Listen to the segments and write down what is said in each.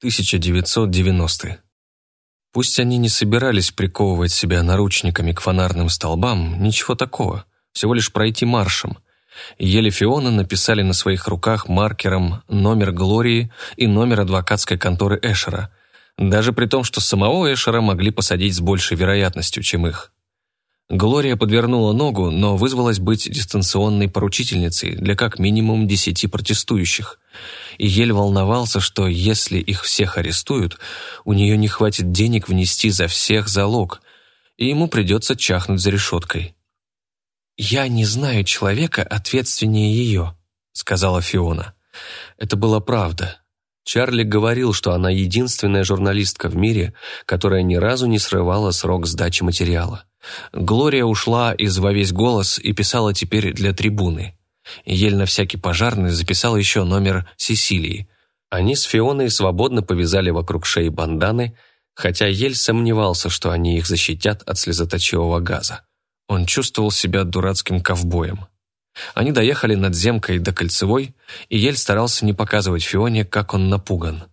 1990. Пусть они не собирались приковывать себя наручниками к фонарным столбам, ничего такого, всего лишь пройти маршем. Еле Фиона написали на своих руках маркером номер Глории и номер адвокатской конторы Эшера, даже при том, что самого Эшера могли посадить с большей вероятностью, чем их. Глория подвернула ногу, но вызвалась быть дистанционной поручительницей для как минимум десяти протестующих. И Ель волновался, что если их всех арестуют, у нее не хватит денег внести за всех залог, и ему придется чахнуть за решеткой. «Я не знаю человека ответственнее ее», — сказала Фиона. Это была правда. Чарли говорил, что она единственная журналистка в мире, которая ни разу не срывала срок сдачи материала. Глория ушла из «Во весь голос» и писала теперь для трибуны. Ель на всякий пожарный записал еще номер Сесилии. Они с Фионой свободно повязали вокруг шеи банданы, хотя Ель сомневался, что они их защитят от слезоточивого газа. Он чувствовал себя дурацким ковбоем. Они доехали над земкой до Кольцевой, и Ель старался не показывать Фионе, как он напуган.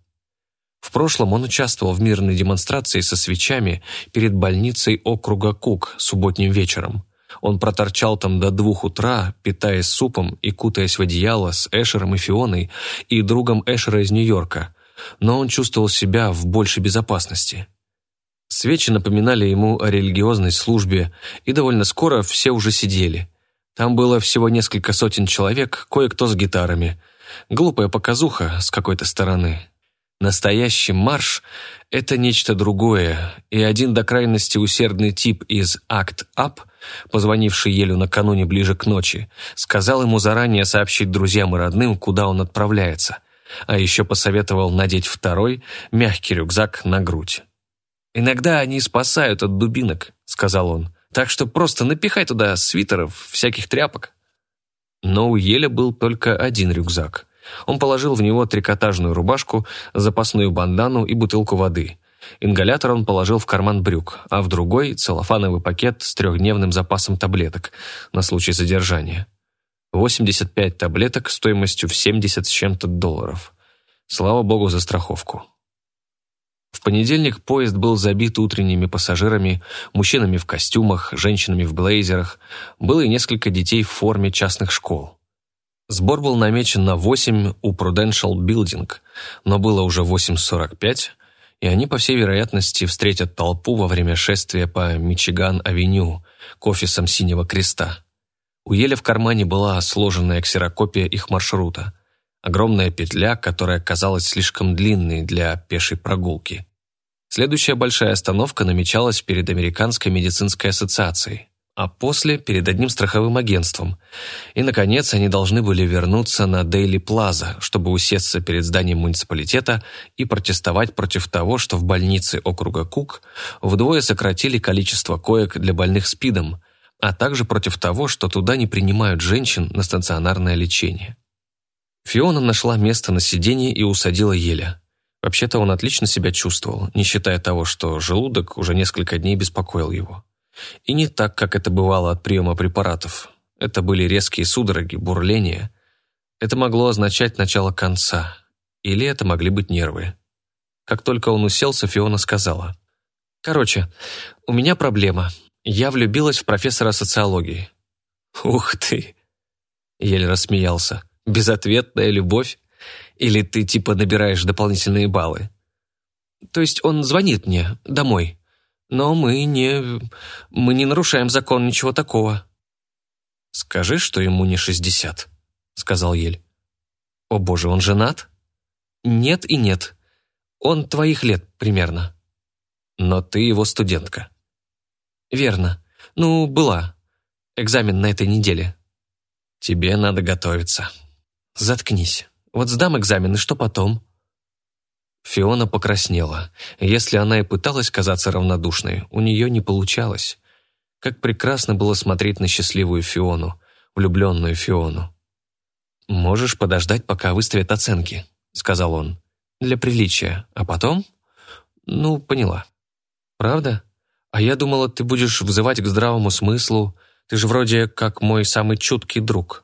В прошлом он участвовал в мирной демонстрации со свечами перед больницей округа Кук субботним вечером. Он проторчал там до двух утра, питаясь супом и кутаясь в одеяло с Эшером и Фионой и другом Эшера из Нью-Йорка, но он чувствовал себя в большей безопасности. Свечи напоминали ему о религиозной службе, и довольно скоро все уже сидели – там было всего несколько сотен человек, кое-кто с гитарами. Глупая показуха с какой-то стороны. Настоящий марш — это нечто другое, и один до крайности усердный тип из «Акт Ап», позвонивший Елю накануне ближе к ночи, сказал ему заранее сообщить друзьям и родным, куда он отправляется, а еще посоветовал надеть второй, мягкий рюкзак на грудь. «Иногда они спасают от дубинок», — сказал он. Так что просто напихай туда свитеров, всяких тряпок. Но у Еля был только один рюкзак. Он положил в него трикотажную рубашку, запасную бандану и бутылку воды. Ингалятор он положил в карман брюк, а в другой – целлофановый пакет с трехдневным запасом таблеток на случай задержания. 85 таблеток стоимостью в 70 с чем-то долларов. Слава богу за страховку. В понедельник поезд был забит утренними пассажирами, мужчинами в костюмах, женщинами в блейзерах. Было и несколько детей в форме частных школ. Сбор был намечен на 8 у Prudential Building, но было уже 8.45, и они, по всей вероятности, встретят толпу во время шествия по Мичиган-авеню к офисам Синего Креста. У Еля в кармане была сложенная ксерокопия их маршрута – Огромная петля, которая казалась слишком длинной для пешей прогулки. Следующая большая остановка намечалась перед Американской медицинской ассоциацией, а после – перед одним страховым агентством. И, наконец, они должны были вернуться на Дейли Плаза, чтобы усесться перед зданием муниципалитета и протестовать против того, что в больнице округа Кук вдвое сократили количество коек для больных СПИДом, а также против того, что туда не принимают женщин на стационарное лечение. Фиона нашла место на сиденье и усадила Еля. Вообще-то он отлично себя чувствовал, не считая того, что желудок уже несколько дней беспокоил его. И не так, как это бывало от приема препаратов. Это были резкие судороги, бурления. Это могло означать начало конца. Или это могли быть нервы. Как только он уселся, Фиона сказала. «Короче, у меня проблема. Я влюбилась в профессора социологии». «Ух ты!» Еле рассмеялся. Безответная любовь? Или ты типа набираешь дополнительные баллы? То есть он звонит мне домой, но мы не... мы не нарушаем закон, ничего такого. Скажи, что ему не шестьдесят, сказал Ель. О боже, он женат? Нет и нет. Он твоих лет примерно. Но ты его студентка. Верно. Ну, была. Экзамен на этой неделе. Тебе надо готовиться. «Заткнись. Вот сдам экзамен, и что потом?» Фиона покраснела. Если она и пыталась казаться равнодушной, у нее не получалось. Как прекрасно было смотреть на счастливую Фиону, влюбленную Фиону. «Можешь подождать, пока выставят оценки», — сказал он. «Для приличия. А потом?» «Ну, поняла». «Правда? А я думала, ты будешь взывать к здравому смыслу. Ты же вроде как мой самый чуткий друг».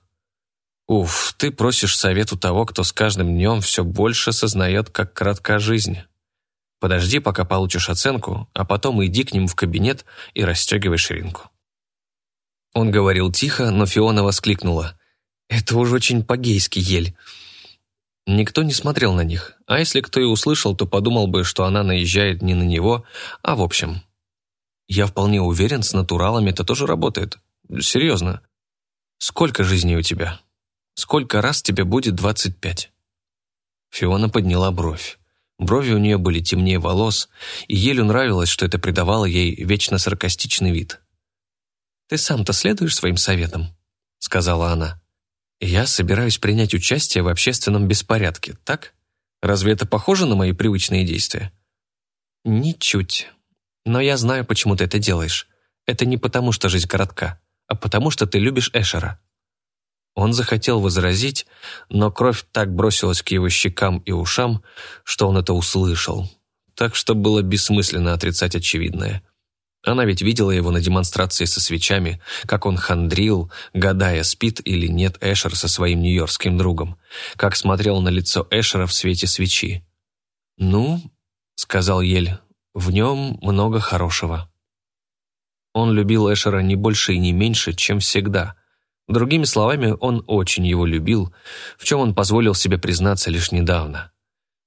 Уф, ты просишь совет у того, кто с каждым днем все больше сознает, как кратка жизнь. Подожди, пока получишь оценку, а потом иди к ним в кабинет и расстегивай ширинку. Он говорил тихо, но Фиона воскликнула. «Это уж очень по-гейски, ель». Никто не смотрел на них, а если кто и услышал, то подумал бы, что она наезжает не на него, а в общем. Я вполне уверен, с натуралами это тоже работает. Серьезно. Сколько жизней у тебя? Сколько раз тебе будет двадцать пять?» Фиона подняла бровь. Брови у нее были темнее волос, и Елю нравилось, что это придавало ей вечно саркастичный вид. «Ты сам-то следуешь своим советам?» — сказала она. «Я собираюсь принять участие в общественном беспорядке, так? Разве это похоже на мои привычные действия?» «Ничуть. Но я знаю, почему ты это делаешь. Это не потому, что жизнь коротка, а потому, что ты любишь Эшера». Он захотел возразить, но кровь так бросилась к его щекам и ушам, что он это услышал. Так что было бессмысленно отрицать очевидное. Она ведь видела его на демонстрации со свечами, как он хандрил, гадая, спит или нет Эшер со своим нью-йоркским другом, как смотрел на лицо Эшера в свете свечи. «Ну», — сказал Ель, — «в нем много хорошего». Он любил Эшера не больше и не меньше, чем всегда, Другими словами, он очень его любил, в чем он позволил себе признаться лишь недавно.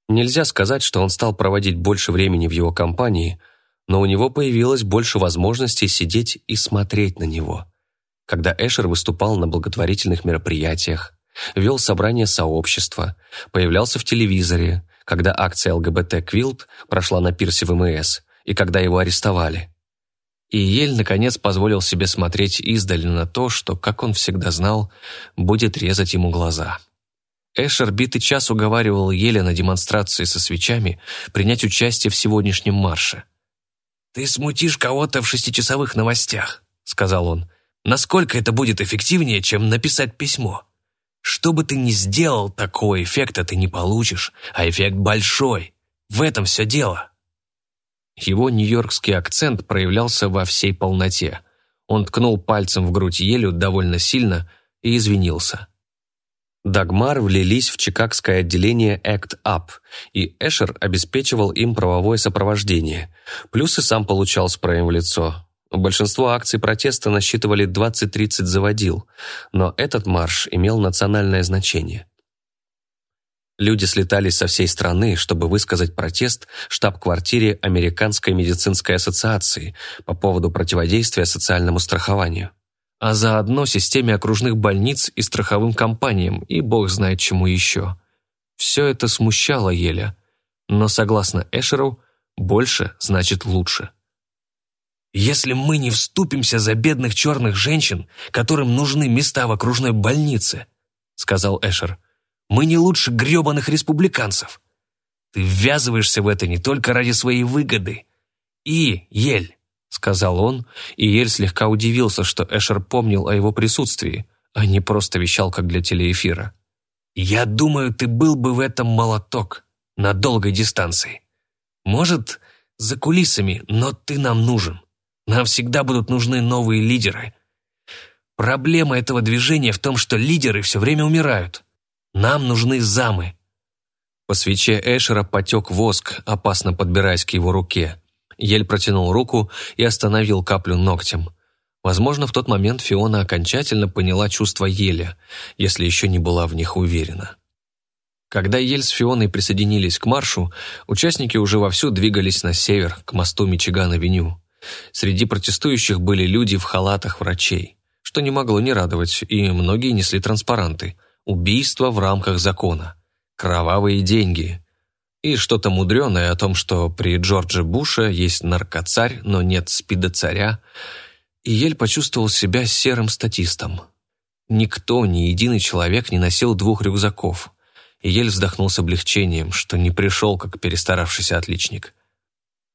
Нельзя сказать, что он стал проводить больше времени в его компании, но у него появилось больше возможностей сидеть и смотреть на него. Когда Эшер выступал на благотворительных мероприятиях, вел собрания сообщества, появлялся в телевизоре, когда акция ЛГБТ «Квилт» прошла на пирсе ВМС, и когда его арестовали и Ель, наконец, позволил себе смотреть издали на то, что, как он всегда знал, будет резать ему глаза. Эшер битый час уговаривал Еля на демонстрации со свечами принять участие в сегодняшнем марше. «Ты смутишь кого-то в шестичасовых новостях», — сказал он. «Насколько это будет эффективнее, чем написать письмо? Что бы ты ни сделал, такого эффекта ты не получишь, а эффект большой. В этом все дело». Его нью-йоркский акцент проявлялся во всей полноте. Он ткнул пальцем в грудь Елю довольно сильно и извинился. Дагмар влились в чикагское отделение Act Up, и Эшер обеспечивал им правовое сопровождение. Плюс и сам получал спреем в лицо. Большинство акций протеста насчитывали 20-30 заводил, но этот марш имел национальное значение. Люди слетались со всей страны, чтобы высказать протест штаб-квартире Американской медицинской ассоциации по поводу противодействия социальному страхованию. А заодно системе окружных больниц и страховым компаниям, и бог знает чему еще. Все это смущало Еля, но, согласно Эшеру, больше значит лучше. «Если мы не вступимся за бедных черных женщин, которым нужны места в окружной больнице», сказал Эшер, — мы не лучше гребаных республиканцев. Ты ввязываешься в это не только ради своей выгоды. И, Ель, — сказал он, и Ель слегка удивился, что Эшер помнил о его присутствии, а не просто вещал, как для телеэфира. «Я думаю, ты был бы в этом молоток на долгой дистанции. Может, за кулисами, но ты нам нужен. Нам всегда будут нужны новые лидеры. Проблема этого движения в том, что лидеры все время умирают. Нам нужны замы». По свече Эшера потек воск, опасно подбираясь к его руке. Ель протянул руку и остановил каплю ногтем. Возможно, в тот момент Фиона окончательно поняла чувства Еля, если еще не была в них уверена. Когда Ель с Фионой присоединились к маршу, участники уже вовсю двигались на север, к мосту Мичиган-авеню. Среди протестующих были люди в халатах врачей, что не могло не радовать, и многие несли транспаранты – убийство в рамках закона, кровавые деньги и что-то мудреное о том, что при Джордже Буше есть наркоцарь, но нет спидоцаря, и Ель почувствовал себя серым статистом. Никто, ни единый человек не носил двух рюкзаков, и Ель вздохнул с облегчением, что не пришел, как перестаравшийся отличник.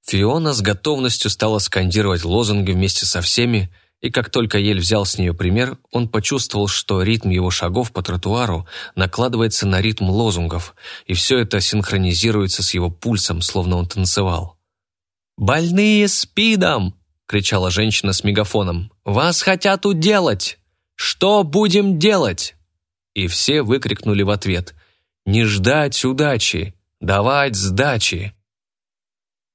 Фиона с готовностью стала скандировать лозунги вместе со всеми, и как только Ель взял с нее пример, он почувствовал, что ритм его шагов по тротуару накладывается на ритм лозунгов, и все это синхронизируется с его пульсом, словно он танцевал. «Больные спидом!» — кричала женщина с мегафоном. «Вас хотят уделать! Что будем делать?» и все выкрикнули в ответ «Не ждать удачи! Давать сдачи!»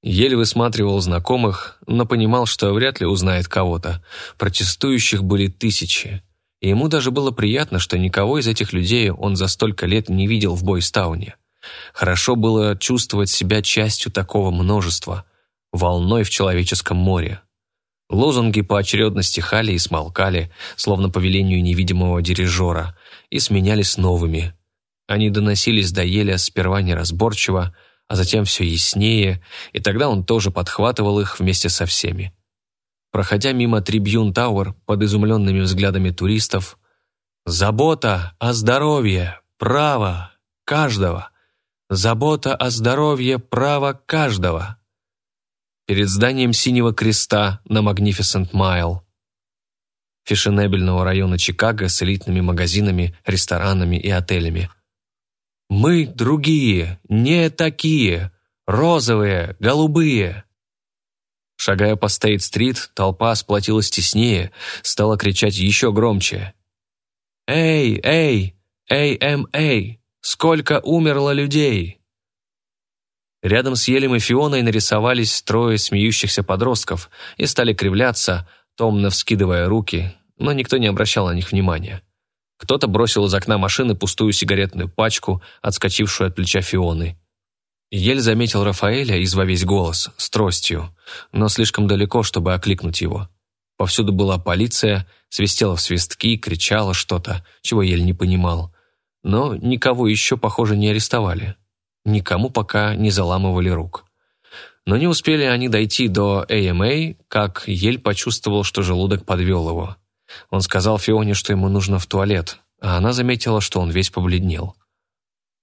Еле высматривал знакомых, но понимал, что вряд ли узнает кого-то. Протестующих были тысячи. И ему даже было приятно, что никого из этих людей он за столько лет не видел в Бойстауне. Хорошо было чувствовать себя частью такого множества, волной в человеческом море. Лозунги поочередно стихали и смолкали, словно по велению невидимого дирижера, и сменялись новыми. Они доносились до Еля сперва неразборчиво, а затем все яснее, и тогда он тоже подхватывал их вместе со всеми. Проходя мимо Трибьюн Тауэр под изумленными взглядами туристов, «Забота о здоровье, право каждого! Забота о здоровье, право каждого!» перед зданием Синего Креста на Магнифисент Майл, фешенебельного района Чикаго с элитными магазинами, ресторанами и отелями. «Мы другие, не такие, розовые, голубые!» Шагая по Стейт-стрит, толпа сплотилась теснее, стала кричать еще громче. «Эй, эй, эй, эм, сколько умерло людей!» Рядом с Елем и Фионой нарисовались трое смеющихся подростков и стали кривляться, томно вскидывая руки, но никто не обращал на них внимания. Кто-то бросил из окна машины пустую сигаретную пачку, отскочившую от плеча Фионы. Ель заметил Рафаэля из во весь голос, с тростью, но слишком далеко, чтобы окликнуть его. Повсюду была полиция, свистела в свистки, кричала что-то, чего Ель не понимал. Но никого еще, похоже, не арестовали никому пока не заламывали рук. Но не успели они дойти до AMA, как Ель почувствовал, что желудок подвел его. Он сказал Фионе, что ему нужно в туалет, а она заметила, что он весь побледнел.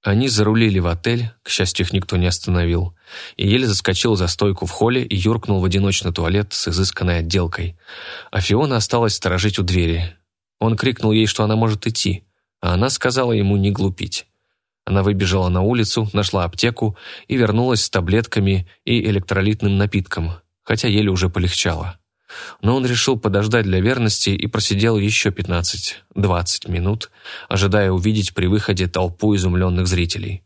Они зарулили в отель, к счастью, их никто не остановил, и еле заскочил за стойку в холле и юркнул в одиночный туалет с изысканной отделкой. А Фиона осталась сторожить у двери. Он крикнул ей, что она может идти, а она сказала ему не глупить. Она выбежала на улицу, нашла аптеку и вернулась с таблетками и электролитным напитком, хотя еле уже полегчало. Но он решил подождать для верности и просидел еще 15-20 минут, ожидая увидеть при выходе толпу изумленных зрителей.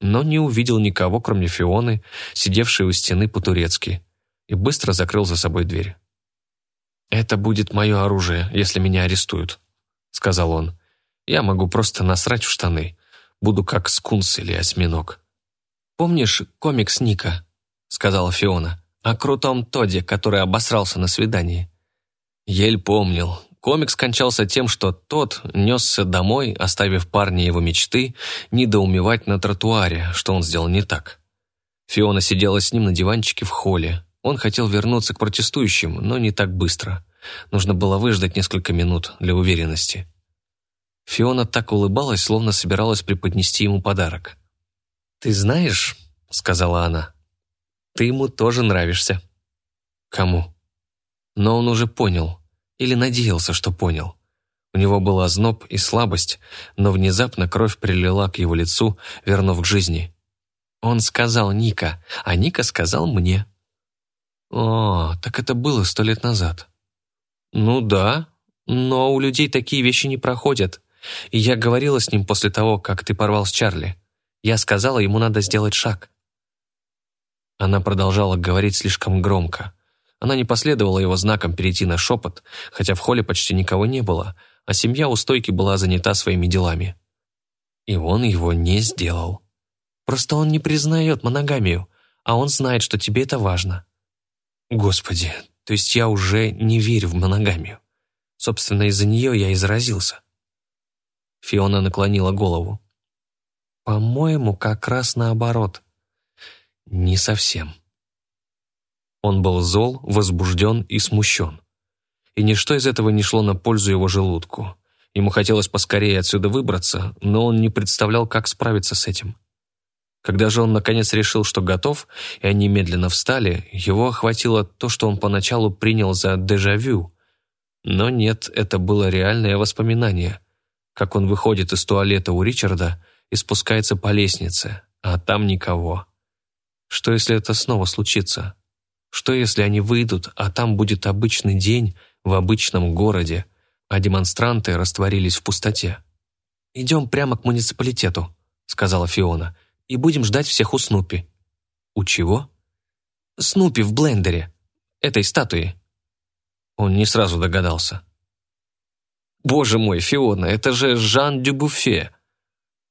Но не увидел никого, кроме Фионы, сидевшей у стены по-турецки, и быстро закрыл за собой дверь. «Это будет мое оружие, если меня арестуют», — сказал он. «Я могу просто насрать в штаны. Буду как скунс или осьминог. «Помнишь комикс Ника?» — сказала Фиона. «О крутом Тоде, который обосрался на свидании». Ель помнил. Комикс кончался тем, что тот несся домой, оставив парня его мечты недоумевать на тротуаре, что он сделал не так. Фиона сидела с ним на диванчике в холле. Он хотел вернуться к протестующим, но не так быстро. Нужно было выждать несколько минут для уверенности. Фиона так улыбалась, словно собиралась преподнести ему подарок. «Ты знаешь», — сказала она, — «ты ему тоже нравишься». «Кому?» Но он уже понял, или надеялся, что понял. У него был озноб и слабость, но внезапно кровь прилила к его лицу, вернув к жизни. Он сказал Ника, а Ника сказал мне. «О, так это было сто лет назад». «Ну да, но у людей такие вещи не проходят. И я говорила с ним после того, как ты порвал с Чарли. Я сказала, ему надо сделать шаг. Она продолжала говорить слишком громко. Она не последовала его знаком перейти на шепот, хотя в холле почти никого не было, а семья у стойки была занята своими делами. И он его не сделал. Просто он не признает моногамию, а он знает, что тебе это важно. Господи, то есть я уже не верю в моногамию. Собственно, из-за нее я и заразился. Фиона наклонила голову. «По-моему, как раз наоборот». «Не совсем». Он был зол, возбужден и смущен. И ничто из этого не шло на пользу его желудку. Ему хотелось поскорее отсюда выбраться, но он не представлял, как справиться с этим. Когда же он наконец решил, что готов, и они медленно встали, его охватило то, что он поначалу принял за дежавю. Но нет, это было реальное воспоминание – как он выходит из туалета у Ричарда и спускается по лестнице, а там никого. Что если это снова случится? Что если они выйдут, а там будет обычный день в обычном городе, а демонстранты растворились в пустоте? «Идем прямо к муниципалитету», — сказала Фиона, «и будем ждать всех у Снупи». «У чего?» «Снупи в блендере, этой статуи». Он не сразу догадался. «Боже мой, Фиона, это же Жан Дюбуфе!»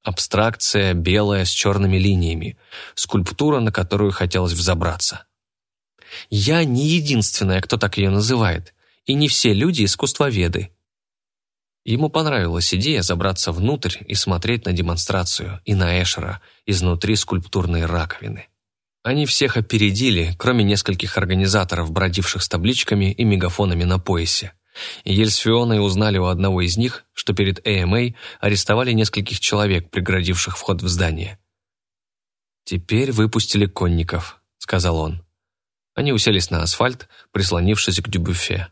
Абстракция белая с черными линиями, скульптура, на которую хотелось взобраться. Я не единственная, кто так ее называет, и не все люди искусствоведы. Ему понравилась идея забраться внутрь и смотреть на демонстрацию и на Эшера изнутри скульптурной раковины. Они всех опередили, кроме нескольких организаторов, бродивших с табличками и мегафонами на поясе. Ель с Фионой узнали у одного из них, что перед AMA арестовали нескольких человек, преградивших вход в здание. «Теперь выпустили конников», — сказал он. Они уселись на асфальт, прислонившись к дюбюфе.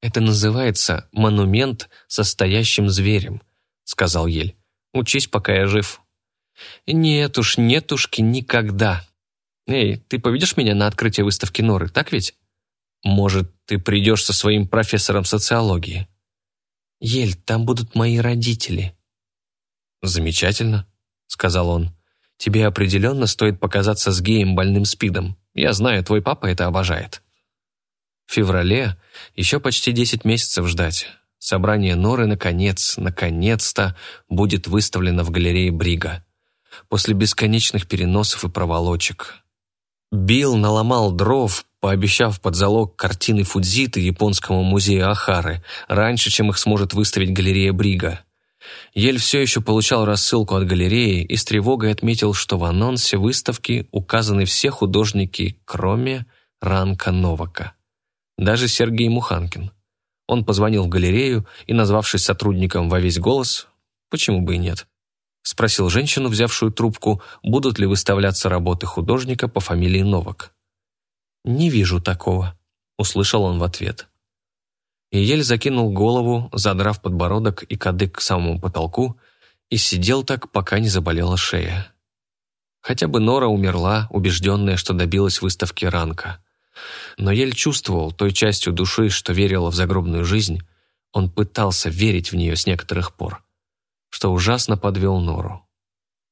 «Это называется монумент состоящим зверем», — сказал Ель. «Учись, пока я жив». «Нет уж, нетушки, никогда. Эй, ты поведешь меня на открытие выставки Норы, так ведь?» «Может, ты придешь со своим профессором социологии?» «Ель, там будут мои родители». «Замечательно», — сказал он. «Тебе определенно стоит показаться с геем больным спидом. Я знаю, твой папа это обожает». В феврале еще почти 10 месяцев ждать. Собрание Норы, наконец, наконец-то будет выставлено в галерее Брига. После бесконечных переносов и проволочек. Билл наломал дров, пообещав под залог картины Фудзиты японскому музею Ахары, раньше, чем их сможет выставить галерея Брига. Ель все еще получал рассылку от галереи и с тревогой отметил, что в анонсе выставки указаны все художники, кроме Ранка Новака. Даже Сергей Муханкин. Он позвонил в галерею и, назвавшись сотрудником во весь голос, почему бы и нет, спросил женщину, взявшую трубку, будут ли выставляться работы художника по фамилии Новак. «Не вижу такого», — услышал он в ответ. И еле закинул голову, задрав подбородок и кадык к самому потолку, и сидел так, пока не заболела шея. Хотя бы Нора умерла, убежденная, что добилась выставки Ранка. Но Ель чувствовал той частью души, что верила в загробную жизнь, он пытался верить в нее с некоторых пор, что ужасно подвел Нору.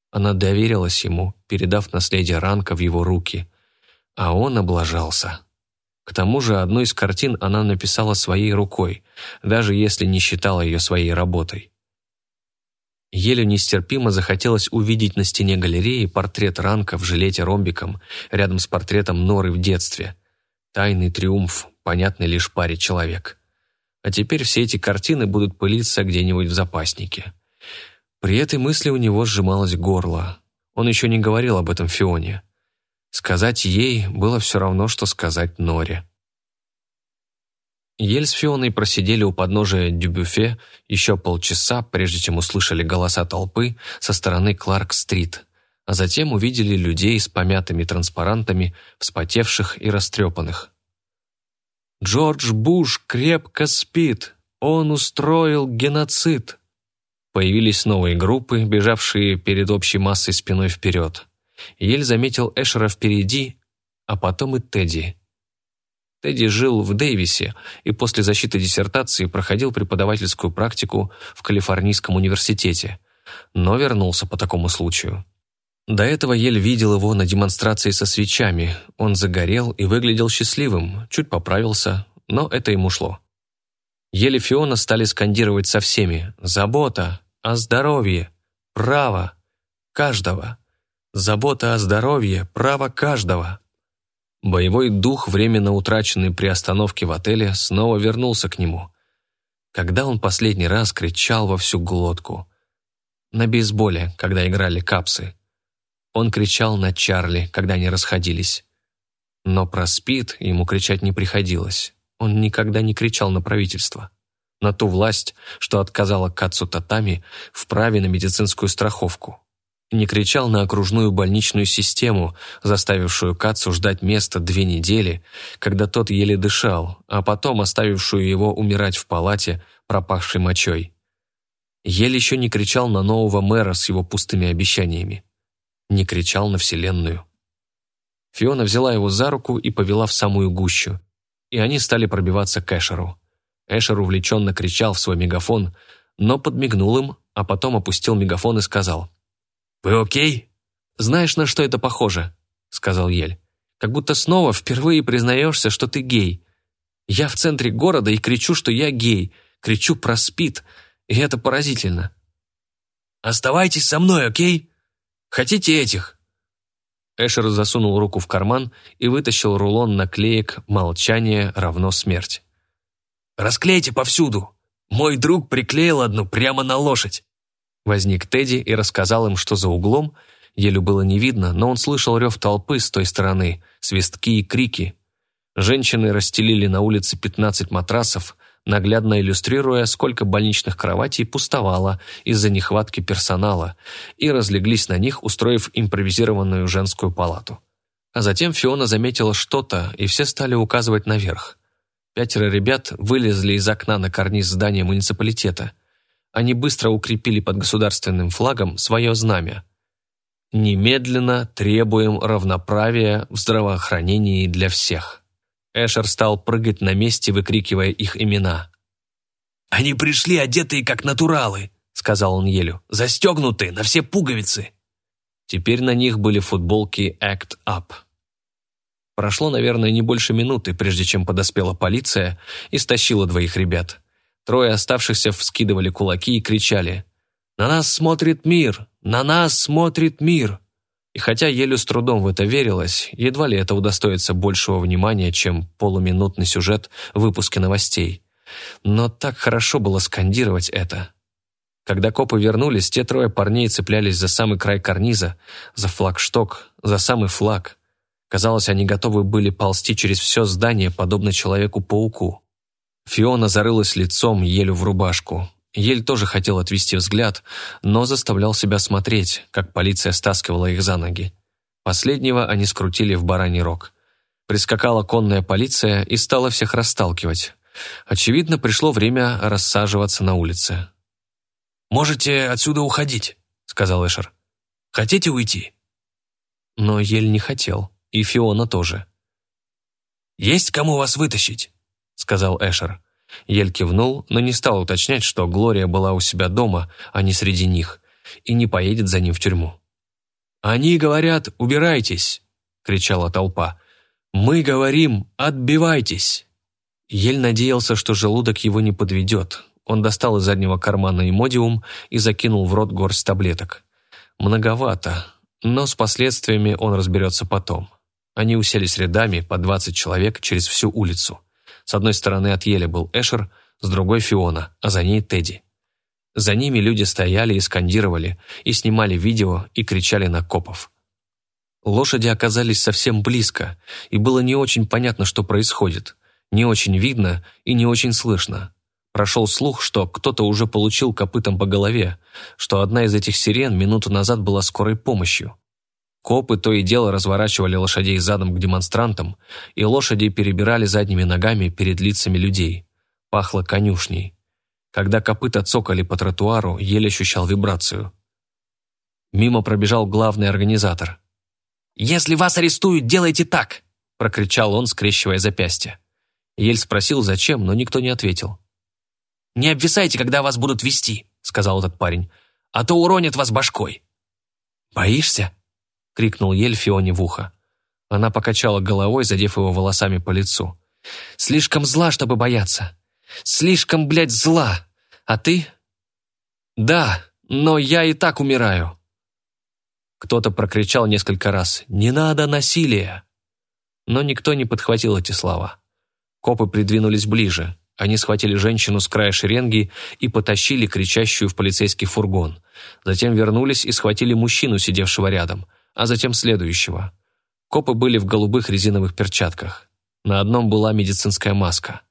Она доверилась ему, передав наследие Ранка в его руки, а он облажался. К тому же одну из картин она написала своей рукой, даже если не считала ее своей работой. Еле нестерпимо захотелось увидеть на стене галереи портрет Ранка в жилете ромбиком рядом с портретом Норы в детстве. Тайный триумф, понятный лишь паре человек. А теперь все эти картины будут пылиться где-нибудь в запаснике. При этой мысли у него сжималось горло. Он еще не говорил об этом Фионе. Сказать ей было все равно, что сказать Норе. Ель с Фионой просидели у подножия Дюбюфе еще полчаса, прежде чем услышали голоса толпы со стороны Кларк-стрит, а затем увидели людей с помятыми транспарантами, вспотевших и растрепанных. «Джордж Буш крепко спит! Он устроил геноцид!» Появились новые группы, бежавшие перед общей массой спиной вперед. Ель заметил Эшера впереди, а потом и Тедди. Тедди жил в Дэвисе и после защиты диссертации проходил преподавательскую практику в Калифорнийском университете, но вернулся по такому случаю. До этого Ель видел его на демонстрации со свечами. Он загорел и выглядел счастливым, чуть поправился, но это ему шло. Еле Фиона стали скандировать со всеми «Забота! О здоровье! Право! Каждого!» Забота о здоровье – право каждого. Боевой дух, временно утраченный при остановке в отеле, снова вернулся к нему. Когда он последний раз кричал во всю глотку. На бейсболе, когда играли капсы. Он кричал на Чарли, когда они расходились. Но про СПИД ему кричать не приходилось. Он никогда не кричал на правительство. На ту власть, что отказала Кацу Татами в праве на медицинскую страховку не кричал на окружную больничную систему, заставившую Кацу ждать места две недели, когда тот еле дышал, а потом оставившую его умирать в палате, пропахшей мочой. Еле еще не кричал на нового мэра с его пустыми обещаниями. Не кричал на Вселенную. Фиона взяла его за руку и повела в самую гущу, и они стали пробиваться к Эшеру. Эшер увлеченно кричал в свой мегафон, но подмигнул им, а потом опустил мегафон и сказал. «Вы окей?» «Знаешь, на что это похоже?» — сказал Ель. «Как будто снова впервые признаешься, что ты гей. Я в центре города и кричу, что я гей. Кричу про спид, и это поразительно». «Оставайтесь со мной, окей? Хотите этих?» Эшер засунул руку в карман и вытащил рулон наклеек «Молчание равно смерть». «Расклейте повсюду! Мой друг приклеил одну прямо на лошадь!» Возник Тедди и рассказал им, что за углом, еле было не видно, но он слышал рев толпы с той стороны, свистки и крики. Женщины расстелили на улице 15 матрасов, наглядно иллюстрируя, сколько больничных кроватей пустовало из-за нехватки персонала, и разлеглись на них, устроив импровизированную женскую палату. А затем Фиона заметила что-то, и все стали указывать наверх. Пятеро ребят вылезли из окна на карниз здания муниципалитета. Они быстро укрепили под государственным флагом свое знамя. «Немедленно требуем равноправия в здравоохранении для всех». Эшер стал прыгать на месте, выкрикивая их имена. «Они пришли одетые как натуралы», — сказал он Елю, «застегнуты на все пуговицы». Теперь на них были футболки «Act Up». Прошло, наверное, не больше минуты, прежде чем подоспела полиция и стащила двоих ребят. Трое оставшихся вскидывали кулаки и кричали «На нас смотрит мир! На нас смотрит мир!» И хотя еле с трудом в это верилось, едва ли это удостоится большего внимания, чем полуминутный сюжет в выпуске новостей. Но так хорошо было скандировать это. Когда копы вернулись, те трое парней цеплялись за самый край карниза, за флагшток, за самый флаг. Казалось, они готовы были ползти через все здание, подобно Человеку-пауку. Фиона зарылась лицом елю в рубашку. Ель тоже хотел отвести взгляд, но заставлял себя смотреть, как полиция стаскивала их за ноги. Последнего они скрутили в бараний рог. Прискакала конная полиция и стала всех расталкивать. Очевидно, пришло время рассаживаться на улице. «Можете отсюда уходить», — сказал Эшер. «Хотите уйти?» Но Ель не хотел, и Фиона тоже. «Есть кому вас вытащить?» — сказал Эшер. Ель кивнул, но не стал уточнять, что Глория была у себя дома, а не среди них, и не поедет за ним в тюрьму. «Они говорят, убирайтесь!» — кричала толпа. «Мы говорим, отбивайтесь!» Ель надеялся, что желудок его не подведет. Он достал из заднего кармана имодиум и закинул в рот горсть таблеток. Многовато, но с последствиями он разберется потом. Они уселись рядами по 20 человек через всю улицу. С одной стороны от Еля был Эшер, с другой — Фиона, а за ней — Тедди. За ними люди стояли и скандировали, и снимали видео, и кричали на копов. Лошади оказались совсем близко, и было не очень понятно, что происходит. Не очень видно и не очень слышно. Прошел слух, что кто-то уже получил копытом по голове, что одна из этих сирен минуту назад была скорой помощью. Копы то и дело разворачивали лошадей задом к демонстрантам, и лошади перебирали задними ногами перед лицами людей. Пахло конюшней. Когда копыта цокали по тротуару, еле ощущал вибрацию. Мимо пробежал главный организатор. «Если вас арестуют, делайте так!» – прокричал он, скрещивая запястья. Ель спросил, зачем, но никто не ответил. «Не обвисайте, когда вас будут вести», – сказал этот парень, – «а то уронят вас башкой». «Боишься?» — крикнул Ель Фионе в ухо. Она покачала головой, задев его волосами по лицу. «Слишком зла, чтобы бояться. Слишком, блядь, зла. А ты?» «Да, но я и так умираю». Кто-то прокричал несколько раз «Не надо насилия!» Но никто не подхватил эти слова. Копы придвинулись ближе. Они схватили женщину с края шеренги и потащили кричащую в полицейский фургон. Затем вернулись и схватили мужчину, сидевшего рядом а затем следующего. Копы были в голубых резиновых перчатках. На одном была медицинская маска.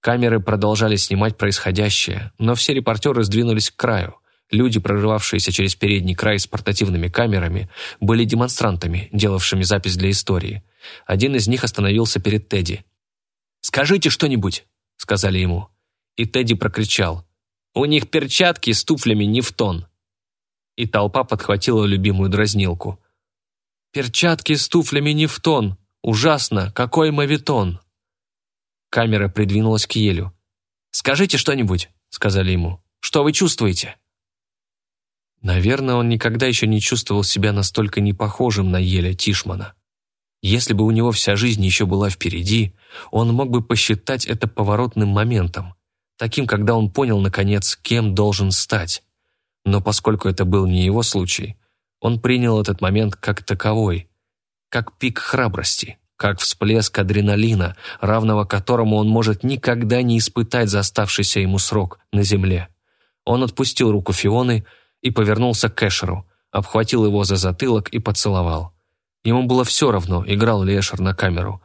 Камеры продолжали снимать происходящее, но все репортеры сдвинулись к краю. Люди, прорывавшиеся через передний край с портативными камерами, были демонстрантами, делавшими запись для истории. Один из них остановился перед Тедди. «Скажите что-нибудь», — сказали ему. И Тедди прокричал. «У них перчатки с туфлями не в тон». И толпа подхватила любимую дразнилку. Перчатки с туфлями не в тон. Ужасно, какой мавитон. Камера придвинулась к Елю. «Скажите что-нибудь», — сказали ему. «Что вы чувствуете?» Наверное, он никогда еще не чувствовал себя настолько непохожим на Еля Тишмана. Если бы у него вся жизнь еще была впереди, он мог бы посчитать это поворотным моментом, таким, когда он понял, наконец, кем должен стать. Но поскольку это был не его случай, он принял этот момент как таковой, как пик храбрости, как всплеск адреналина, равного которому он может никогда не испытать за оставшийся ему срок на земле. Он отпустил руку Фионы и повернулся к Эшеру, обхватил его за затылок и поцеловал. Ему было все равно, играл ли Эшер на камеру,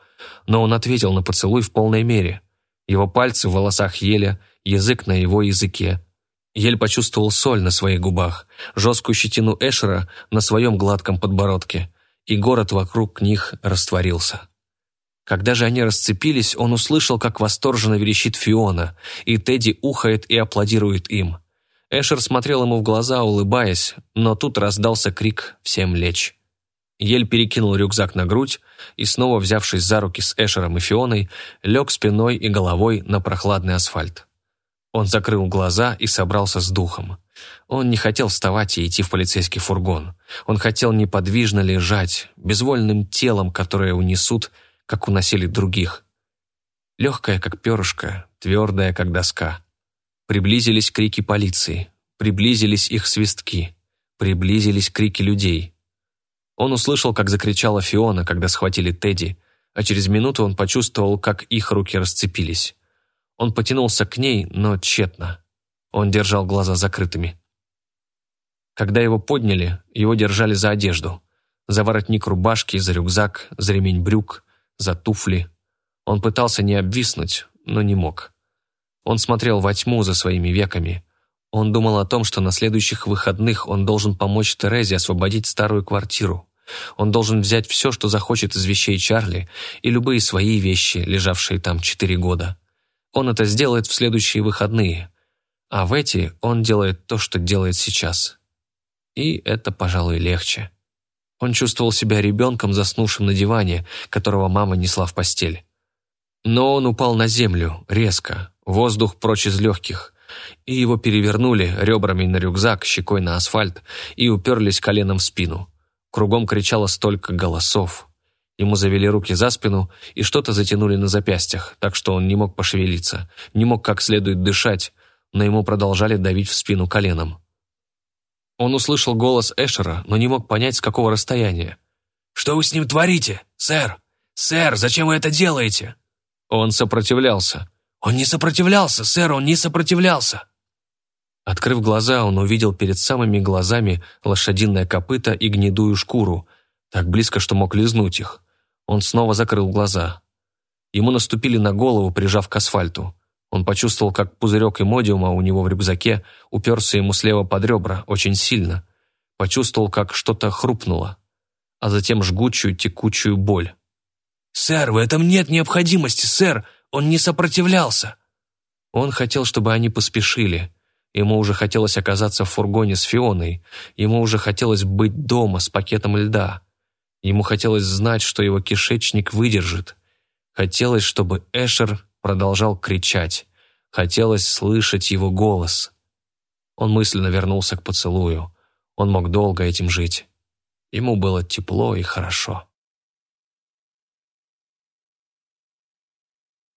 но он ответил на поцелуй в полной мере. Его пальцы в волосах Еля, язык на его языке. Ель почувствовал соль на своих губах, жесткую щетину Эшера на своем гладком подбородке – и город вокруг них растворился. Когда же они расцепились, он услышал, как восторженно верещит Фиона, и Тедди ухает и аплодирует им. Эшер смотрел ему в глаза, улыбаясь, но тут раздался крик «Всем лечь!». Ель перекинул рюкзак на грудь и, снова взявшись за руки с Эшером и Фионой, лег спиной и головой на прохладный асфальт. Он закрыл глаза и собрался с духом. Он не хотел вставать и идти в полицейский фургон. Он хотел неподвижно лежать, безвольным телом, которое унесут, как уносили других. Легкая, как перышко, твердая, как доска. Приблизились крики полиции, приблизились их свистки, приблизились крики людей. Он услышал, как закричала Фиона, когда схватили Тедди, а через минуту он почувствовал, как их руки расцепились. Он потянулся к ней, но тщетно. Он держал глаза закрытыми. Когда его подняли, его держали за одежду. За воротник рубашки, за рюкзак, за ремень брюк, за туфли. Он пытался не обвиснуть, но не мог. Он смотрел во тьму за своими веками. Он думал о том, что на следующих выходных он должен помочь Терезе освободить старую квартиру. Он должен взять все, что захочет из вещей Чарли, и любые свои вещи, лежавшие там четыре года. Он это сделает в следующие выходные. А в эти он делает то, что делает сейчас. И это, пожалуй, легче. Он чувствовал себя ребенком, заснувшим на диване, которого мама несла в постель. Но он упал на землю, резко, воздух прочь из легких, и его перевернули ребрами на рюкзак, щекой на асфальт, и уперлись коленом в спину. Кругом кричало столько голосов. Ему завели руки за спину и что-то затянули на запястьях, так что он не мог пошевелиться, не мог как следует дышать, но ему продолжали давить в спину коленом. Он услышал голос Эшера, но не мог понять, с какого расстояния. «Что вы с ним творите, сэр? Сэр, зачем вы это делаете?» Он сопротивлялся. «Он не сопротивлялся, сэр, он не сопротивлялся!» Открыв глаза, он увидел перед самыми глазами лошадиное копыто и гнедую шкуру, так близко, что мог лизнуть их. Он снова закрыл глаза. Ему наступили на голову, прижав к асфальту. Он почувствовал, как пузырек эмодиума у него в рюкзаке уперся ему слева под ребра очень сильно. Почувствовал, как что-то хрупнуло, а затем жгучую текучую боль. «Сэр, в этом нет необходимости, сэр! Он не сопротивлялся!» Он хотел, чтобы они поспешили. Ему уже хотелось оказаться в фургоне с Фионой. Ему уже хотелось быть дома с пакетом льда. Ему хотелось знать, что его кишечник выдержит. Хотелось, чтобы Эшер продолжал кричать. Хотелось слышать его голос. Он мысленно вернулся к поцелую. Он мог долго этим жить. Ему было тепло и хорошо.